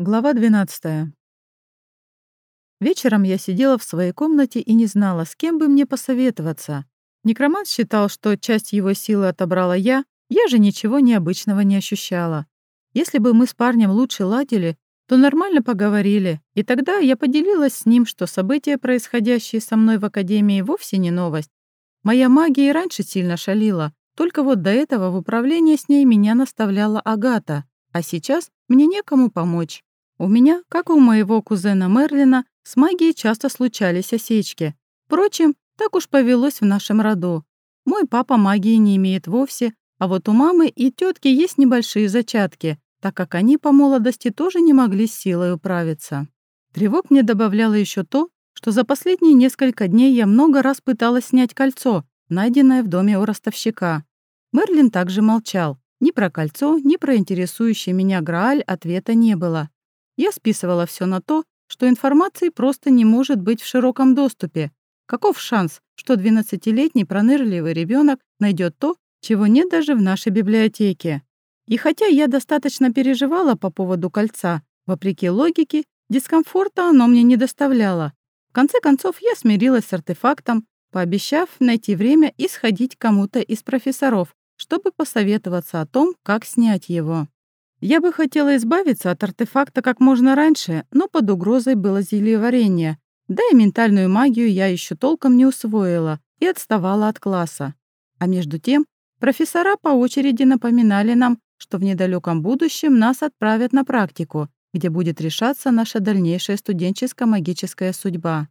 Глава 12. Вечером я сидела в своей комнате и не знала, с кем бы мне посоветоваться. Некромант считал, что часть его силы отобрала я, я же ничего необычного не ощущала. Если бы мы с парнем лучше ладили, то нормально поговорили, и тогда я поделилась с ним, что события, происходящие со мной в Академии, вовсе не новость. Моя магия и раньше сильно шалила, только вот до этого в управлении с ней меня наставляла Агата, а сейчас мне некому помочь. У меня, как у моего кузена Мерлина, с магией часто случались осечки. Впрочем, так уж повелось в нашем роду. Мой папа магии не имеет вовсе, а вот у мамы и тетки есть небольшие зачатки, так как они по молодости тоже не могли с силой управиться. Тревог мне добавляло еще то, что за последние несколько дней я много раз пыталась снять кольцо, найденное в доме у ростовщика. Мерлин также молчал. Ни про кольцо, ни про интересующий меня Грааль ответа не было. Я списывала все на то, что информации просто не может быть в широком доступе. Каков шанс, что 12-летний пронырливый ребенок найдет то, чего нет даже в нашей библиотеке? И хотя я достаточно переживала по поводу кольца, вопреки логике, дискомфорта оно мне не доставляло. В конце концов, я смирилась с артефактом, пообещав найти время и сходить кому-то из профессоров, чтобы посоветоваться о том, как снять его. Я бы хотела избавиться от артефакта как можно раньше, но под угрозой было зельеварение. Да и ментальную магию я еще толком не усвоила и отставала от класса. А между тем, профессора по очереди напоминали нам, что в недалеком будущем нас отправят на практику, где будет решаться наша дальнейшая студенческая магическая судьба.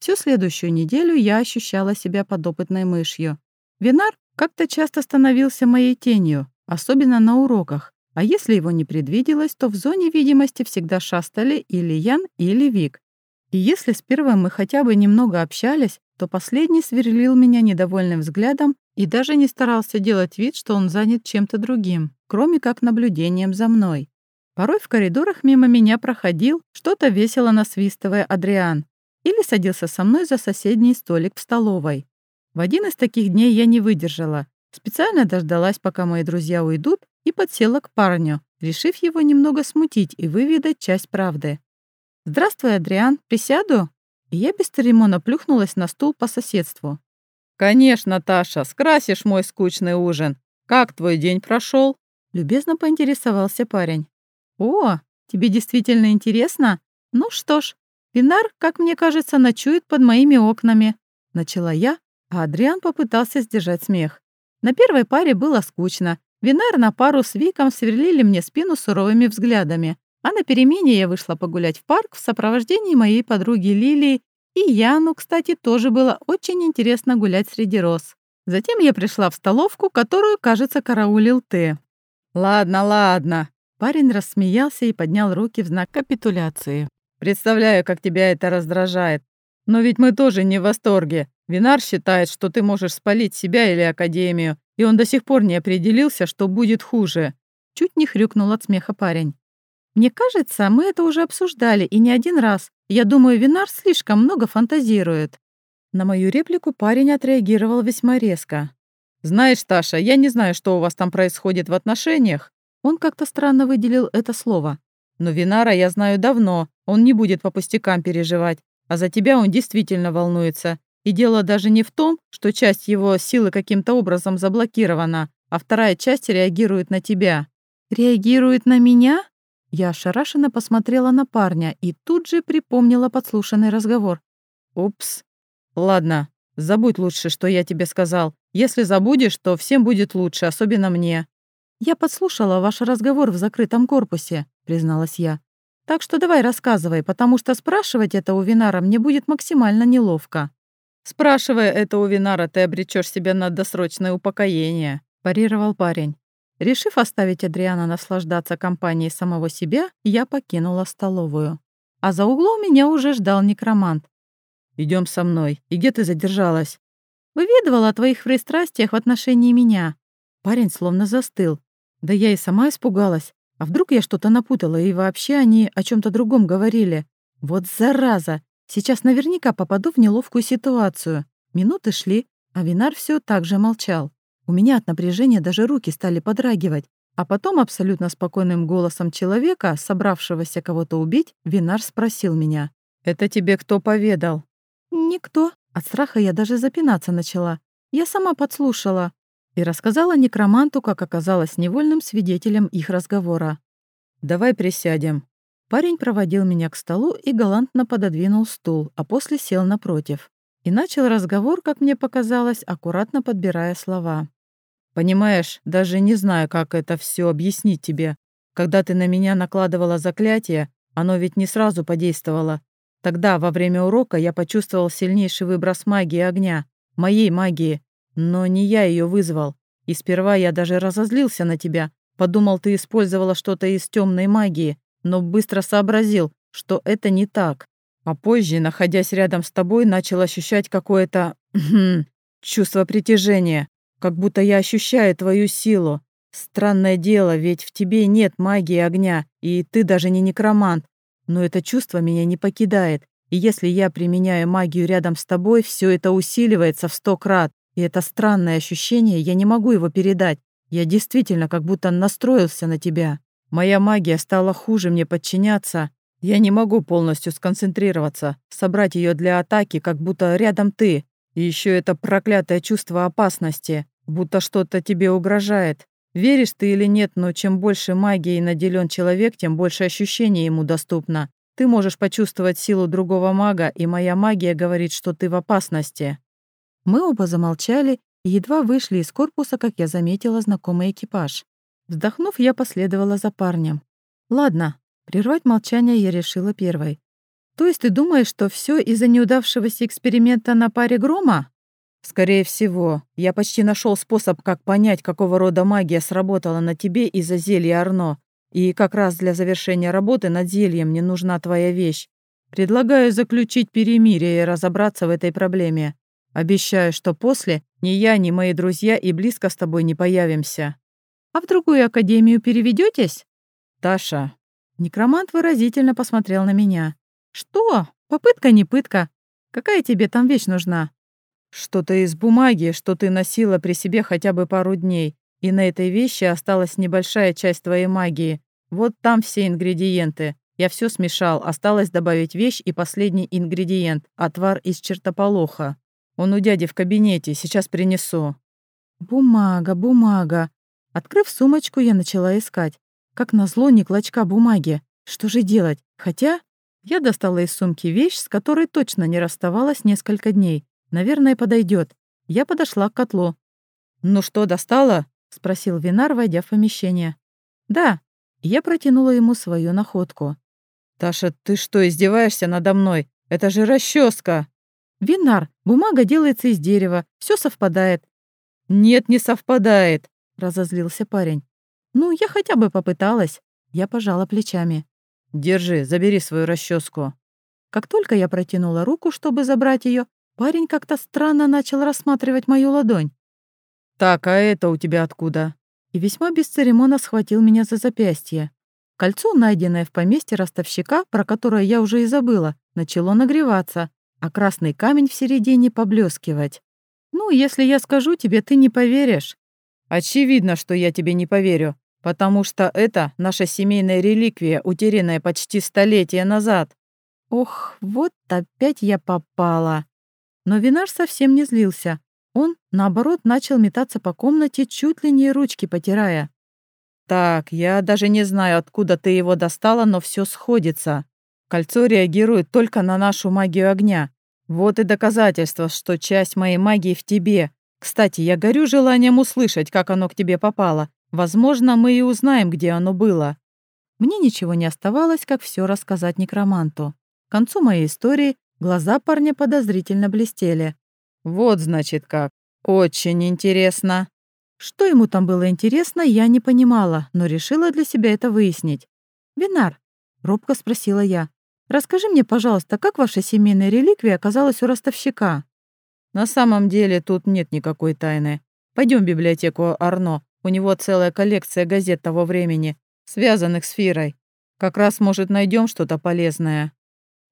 Всю следующую неделю я ощущала себя подопытной мышью. Винар как-то часто становился моей тенью, особенно на уроках, а если его не предвиделось, то в зоне видимости всегда шастали или Ян, или Вик. И если с первым мы хотя бы немного общались, то последний сверлил меня недовольным взглядом и даже не старался делать вид, что он занят чем-то другим, кроме как наблюдением за мной. Порой в коридорах мимо меня проходил, что-то весело насвистывая Адриан, или садился со мной за соседний столик в столовой. В один из таких дней я не выдержала. Специально дождалась, пока мои друзья уйдут, и подсела к парню, решив его немного смутить и выведать часть правды. «Здравствуй, Адриан, присяду?» И я без церемона плюхнулась на стул по соседству. «Конечно, Таша, скрасишь мой скучный ужин. Как твой день прошел? Любезно поинтересовался парень. «О, тебе действительно интересно? Ну что ж, Пинар, как мне кажется, ночует под моими окнами». Начала я, а Адриан попытался сдержать смех. На первой паре было скучно, Винар на пару с Виком сверлили мне спину суровыми взглядами, а на перемене я вышла погулять в парк в сопровождении моей подруги Лилии, и Яну, кстати, тоже было очень интересно гулять среди роз. Затем я пришла в столовку, которую, кажется, караулил ты. «Ладно, ладно». Парень рассмеялся и поднял руки в знак капитуляции. «Представляю, как тебя это раздражает. Но ведь мы тоже не в восторге. Винар считает, что ты можешь спалить себя или Академию, и он до сих пор не определился, что будет хуже. Чуть не хрюкнул от смеха парень. Мне кажется, мы это уже обсуждали, и не один раз. Я думаю, Винар слишком много фантазирует. На мою реплику парень отреагировал весьма резко. «Знаешь, Таша, я не знаю, что у вас там происходит в отношениях». Он как-то странно выделил это слово. «Но Винара я знаю давно. Он не будет по пустякам переживать. А за тебя он действительно волнуется. И дело даже не в том, что часть его силы каким-то образом заблокирована, а вторая часть реагирует на тебя. Реагирует на меня? Я ошарашенно посмотрела на парня и тут же припомнила подслушанный разговор. Упс. Ладно, забудь лучше, что я тебе сказал. Если забудешь, то всем будет лучше, особенно мне. Я подслушала ваш разговор в закрытом корпусе, призналась я. Так что давай рассказывай, потому что спрашивать это у Винара мне будет максимально неловко. Спрашивая это у Винара, ты обречешь себя на досрочное упокоение», — парировал парень. Решив оставить Адриана наслаждаться компанией самого себя, я покинула столовую. А за углом меня уже ждал некромант. Идем со мной. И где ты задержалась?» «Выведывала о твоих пристрастиях в отношении меня». Парень словно застыл. Да я и сама испугалась. А вдруг я что-то напутала, и вообще они о чем то другом говорили? Вот зараза! Сейчас наверняка попаду в неловкую ситуацию. Минуты шли, а Винар все так же молчал. У меня от напряжения даже руки стали подрагивать. А потом абсолютно спокойным голосом человека, собравшегося кого-то убить, Винар спросил меня. «Это тебе кто поведал?» «Никто». От страха я даже запинаться начала. Я сама подслушала. И рассказала некроманту, как оказалась невольным свидетелем их разговора. «Давай присядем». Парень проводил меня к столу и галантно пододвинул стул, а после сел напротив. И начал разговор, как мне показалось, аккуратно подбирая слова. Понимаешь, даже не знаю, как это все объяснить тебе. Когда ты на меня накладывала заклятие, оно ведь не сразу подействовало. Тогда, во время урока, я почувствовал сильнейший выброс магии огня, моей магии, но не я ее вызвал. И сперва я даже разозлился на тебя, подумал, ты использовала что-то из темной магии, но быстро сообразил, что это не так. А позже, находясь рядом с тобой, начал ощущать какое-то чувство притяжения, как будто я ощущаю твою силу. Странное дело, ведь в тебе нет магии огня, и ты даже не некромант. Но это чувство меня не покидает. И если я применяю магию рядом с тобой, все это усиливается в сто крат. И это странное ощущение, я не могу его передать. Я действительно как будто настроился на тебя. Моя магия стала хуже мне подчиняться. Я не могу полностью сконцентрироваться, собрать ее для атаки, как будто рядом ты. И еще это проклятое чувство опасности, будто что-то тебе угрожает. Веришь ты или нет, но чем больше магией наделен человек, тем больше ощущений ему доступно. Ты можешь почувствовать силу другого мага, и моя магия говорит, что ты в опасности». Мы оба замолчали и едва вышли из корпуса, как я заметила знакомый экипаж. Вздохнув, я последовала за парнем. «Ладно, прервать молчание я решила первой. То есть ты думаешь, что все из-за неудавшегося эксперимента на паре грома? Скорее всего. Я почти нашел способ, как понять, какого рода магия сработала на тебе из-за зелья Арно. И как раз для завершения работы над зельем мне нужна твоя вещь. Предлагаю заключить перемирие и разобраться в этой проблеме. Обещаю, что после ни я, ни мои друзья и близко с тобой не появимся. А в другую академию переведетесь? Таша. Некромант выразительно посмотрел на меня. «Что? Попытка не пытка. Какая тебе там вещь нужна?» «Что-то из бумаги, что ты носила при себе хотя бы пару дней, и на этой вещи осталась небольшая часть твоей магии. Вот там все ингредиенты. Я все смешал, осталось добавить вещь и последний ингредиент — отвар из чертополоха. Он у дяди в кабинете, сейчас принесу». «Бумага, бумага». Открыв сумочку, я начала искать. Как назло, ни клочка бумаги. Что же делать? Хотя я достала из сумки вещь, с которой точно не расставалась несколько дней. Наверное, подойдет. Я подошла к котлу. «Ну что, достала?» — спросил Винар, войдя в помещение. «Да». Я протянула ему свою находку. «Таша, ты что, издеваешься надо мной? Это же расческа!» «Винар, бумага делается из дерева, все совпадает». «Нет, не совпадает», — разозлился парень. «Ну, я хотя бы попыталась». Я пожала плечами. «Держи, забери свою расческу. Как только я протянула руку, чтобы забрать ее, парень как-то странно начал рассматривать мою ладонь. «Так, а это у тебя откуда?» И весьма бесцеремонно схватил меня за запястье. Кольцо, найденное в поместье ростовщика, про которое я уже и забыла, начало нагреваться, а красный камень в середине поблескивать. «Ну, если я скажу тебе, ты не поверишь». «Очевидно, что я тебе не поверю потому что это наша семейная реликвия, утерянная почти столетия назад. Ох, вот опять я попала. Но Винар совсем не злился. Он, наоборот, начал метаться по комнате, чуть ли не ручки потирая. «Так, я даже не знаю, откуда ты его достала, но все сходится. Кольцо реагирует только на нашу магию огня. Вот и доказательство, что часть моей магии в тебе. Кстати, я горю желанием услышать, как оно к тебе попало. Возможно, мы и узнаем, где оно было. Мне ничего не оставалось, как все рассказать некроманту. К концу моей истории глаза парня подозрительно блестели. Вот, значит, как. Очень интересно. Что ему там было интересно, я не понимала, но решила для себя это выяснить. «Винар», — робко спросила я, — «расскажи мне, пожалуйста, как ваша семейная реликвия оказалась у ростовщика?» «На самом деле тут нет никакой тайны. Пойдем в библиотеку Арно. У него целая коллекция газет того времени, связанных с Фирой. Как раз, может, найдем что-то полезное».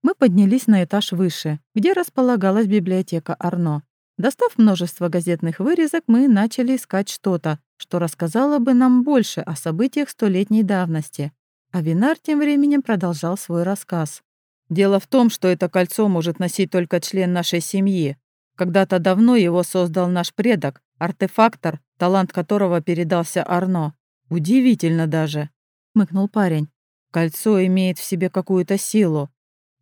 Мы поднялись на этаж выше, где располагалась библиотека Арно. Достав множество газетных вырезок, мы начали искать что-то, что рассказало бы нам больше о событиях столетней давности. А Винар тем временем продолжал свой рассказ. «Дело в том, что это кольцо может носить только член нашей семьи. Когда-то давно его создал наш предок, артефактор, талант которого передался Арно. Удивительно даже», — мыкнул парень. «Кольцо имеет в себе какую-то силу.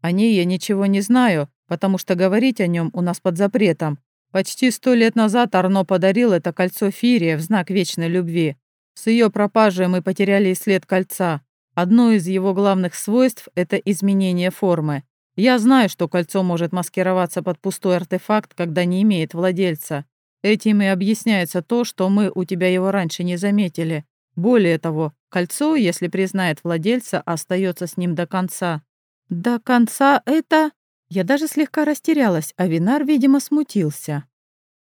О ней я ничего не знаю, потому что говорить о нем у нас под запретом, Почти сто лет назад Арно подарил это кольцо Фирия в знак вечной любви. С ее пропажей мы потеряли след кольца. Одно из его главных свойств – это изменение формы. Я знаю, что кольцо может маскироваться под пустой артефакт, когда не имеет владельца. Этим и объясняется то, что мы у тебя его раньше не заметили. Более того, кольцо, если признает владельца, остается с ним до конца. До конца это... Я даже слегка растерялась, а Винар, видимо, смутился.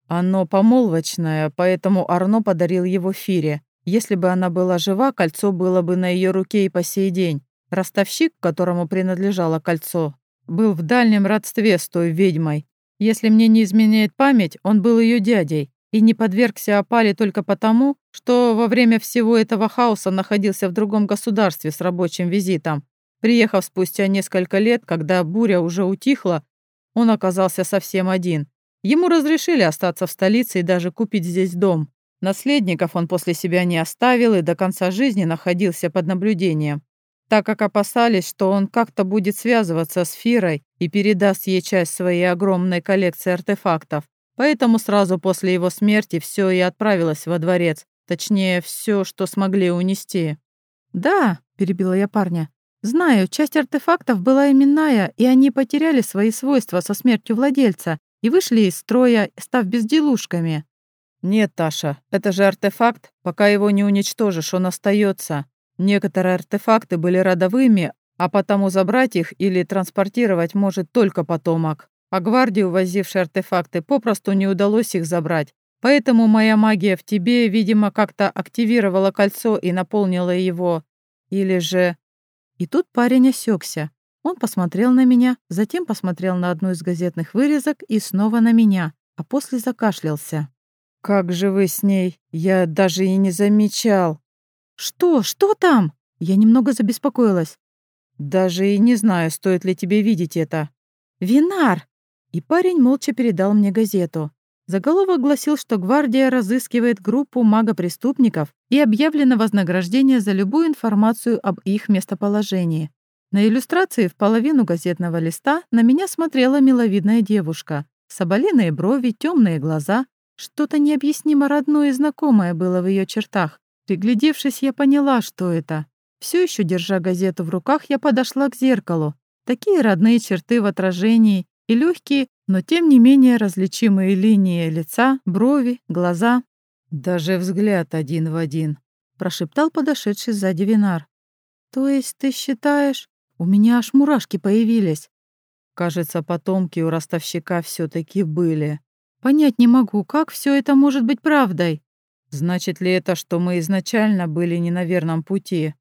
Оно помолвочное, поэтому Арно подарил его Фире. Если бы она была жива, кольцо было бы на ее руке и по сей день. Ростовщик, которому принадлежало кольцо, был в дальнем родстве с той ведьмой. Если мне не изменяет память, он был ее дядей и не подвергся опале только потому, что во время всего этого хаоса находился в другом государстве с рабочим визитом. Приехав спустя несколько лет, когда буря уже утихла, он оказался совсем один. Ему разрешили остаться в столице и даже купить здесь дом. Наследников он после себя не оставил и до конца жизни находился под наблюдением, так как опасались, что он как-то будет связываться с Фирой и передаст ей часть своей огромной коллекции артефактов. Поэтому сразу после его смерти все и отправилось во дворец, точнее, все, что смогли унести. «Да», — перебила я парня, Знаю, часть артефактов была именная, и они потеряли свои свойства со смертью владельца и вышли из строя, став безделушками. Нет, Таша, это же артефакт. Пока его не уничтожишь, он остается. Некоторые артефакты были родовыми, а потому забрать их или транспортировать может только потомок. А гвардии, увозившей артефакты, попросту не удалось их забрать. Поэтому моя магия в тебе, видимо, как-то активировала кольцо и наполнила его. Или же и тут парень осекся. Он посмотрел на меня, затем посмотрел на одну из газетных вырезок и снова на меня, а после закашлялся. «Как же вы с ней? Я даже и не замечал». «Что? Что там?» Я немного забеспокоилась. «Даже и не знаю, стоит ли тебе видеть это». «Винар!» И парень молча передал мне газету. Заголовок гласил, что гвардия разыскивает группу магопреступников и объявлено вознаграждение за любую информацию об их местоположении. На иллюстрации в половину газетного листа на меня смотрела миловидная девушка. Соболиные брови, темные глаза. Что-то необъяснимо родное и знакомое было в ее чертах. Приглядевшись, я поняла, что это. Все еще держа газету в руках, я подошла к зеркалу. Такие родные черты в отражении и легкие, но тем не менее различимые линии лица, брови, глаза. «Даже взгляд один в один», — прошептал подошедший сзади Винар. «То есть ты считаешь...» У меня аж мурашки появились. Кажется, потомки у ростовщика все таки были. Понять не могу, как все это может быть правдой. Значит ли это, что мы изначально были не на верном пути?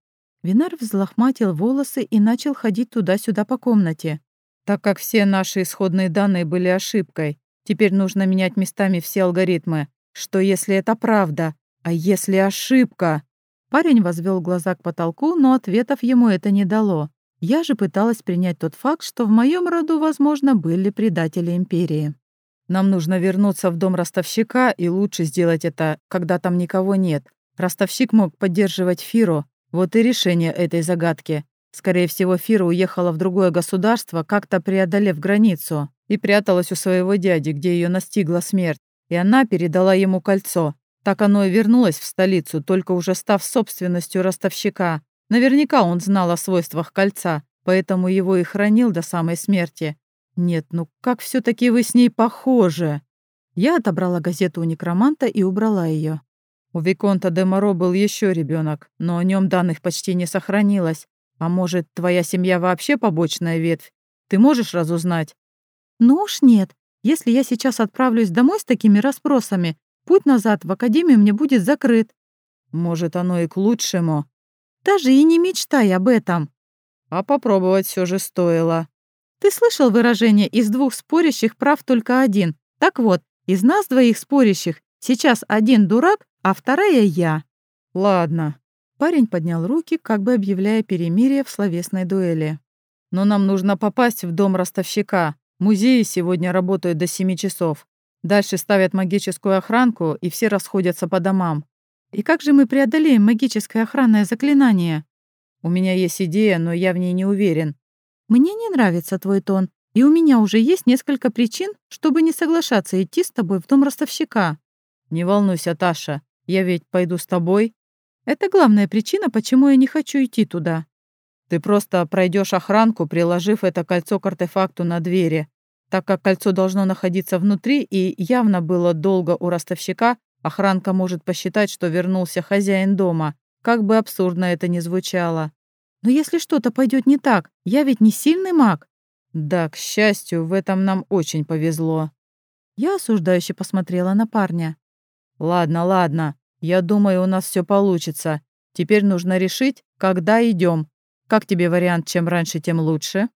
Винар взлохматил волосы и начал ходить туда-сюда по комнате. Так как все наши исходные данные были ошибкой, теперь нужно менять местами все алгоритмы. Что если это правда? А если ошибка? Парень возвел глаза к потолку, но ответов ему это не дало. Я же пыталась принять тот факт, что в моем роду, возможно, были предатели империи. Нам нужно вернуться в дом ростовщика, и лучше сделать это, когда там никого нет. Ростовщик мог поддерживать Фиру. Вот и решение этой загадки. Скорее всего, Фира уехала в другое государство, как-то преодолев границу, и пряталась у своего дяди, где ее настигла смерть. И она передала ему кольцо. Так оно и вернулось в столицу, только уже став собственностью ростовщика. Наверняка он знал о свойствах кольца, поэтому его и хранил до самой смерти. Нет, ну как все таки вы с ней похожи? Я отобрала газету у некроманта и убрала ее. У Виконта де Моро был еще ребенок, но о нем данных почти не сохранилось. А может, твоя семья вообще побочная ветвь? Ты можешь разузнать? Ну уж нет. Если я сейчас отправлюсь домой с такими расспросами, путь назад в академию мне будет закрыт. Может, оно и к лучшему. Даже и не мечтай об этом. А попробовать все же стоило. Ты слышал выражение «из двух спорящих прав только один»? Так вот, Из нас двоих спорящих сейчас один дурак, а вторая я. Ладно. Парень поднял руки, как бы объявляя перемирие в словесной дуэли. Но нам нужно попасть в дом ростовщика. Музеи сегодня работают до семи часов. Дальше ставят магическую охранку, и все расходятся по домам. И как же мы преодолеем магическое охранное заклинание? У меня есть идея, но я в ней не уверен. Мне не нравится твой тон, и у меня уже есть несколько причин, чтобы не соглашаться идти с тобой в дом ростовщика. Не волнуйся, Таша, я ведь пойду с тобой. Это главная причина, почему я не хочу идти туда. Ты просто пройдешь охранку, приложив это кольцо к артефакту на двери. Так как кольцо должно находиться внутри и явно было долго у ростовщика, охранка может посчитать, что вернулся хозяин дома, как бы абсурдно это ни звучало. Но если что-то пойдет не так, я ведь не сильный маг. Да, к счастью, в этом нам очень повезло. Я осуждающе посмотрела на парня. Ладно, ладно. Я думаю, у нас все получится. Теперь нужно решить, когда идем. Как тебе вариант, чем раньше, тем лучше?